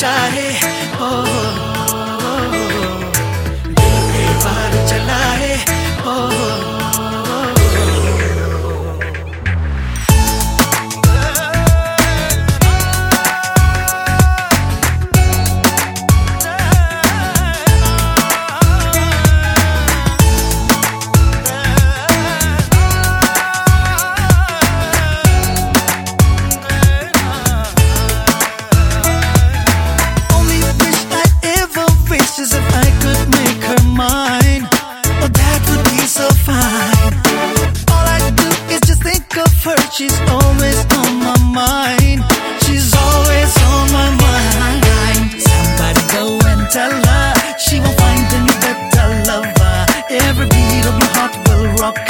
चाहे ओ, ओ, if I could make her mine, oh, that would be so fine. All I do is just think of her, she's always on my mind. She's always on my mind. Somebody go and tell her she will find a better lover. Every beat of my heart will rock.